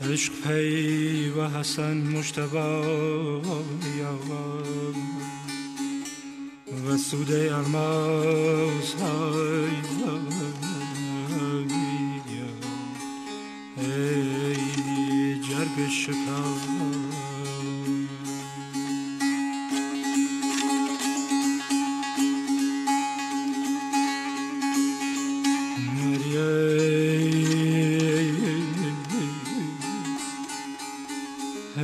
عشق پی و حسن مشتبا و سود الماس های ای جرگ شکار.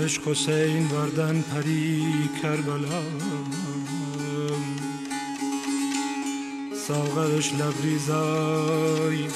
عشق حسین وردن پری کربلا. ساغرش لبریزای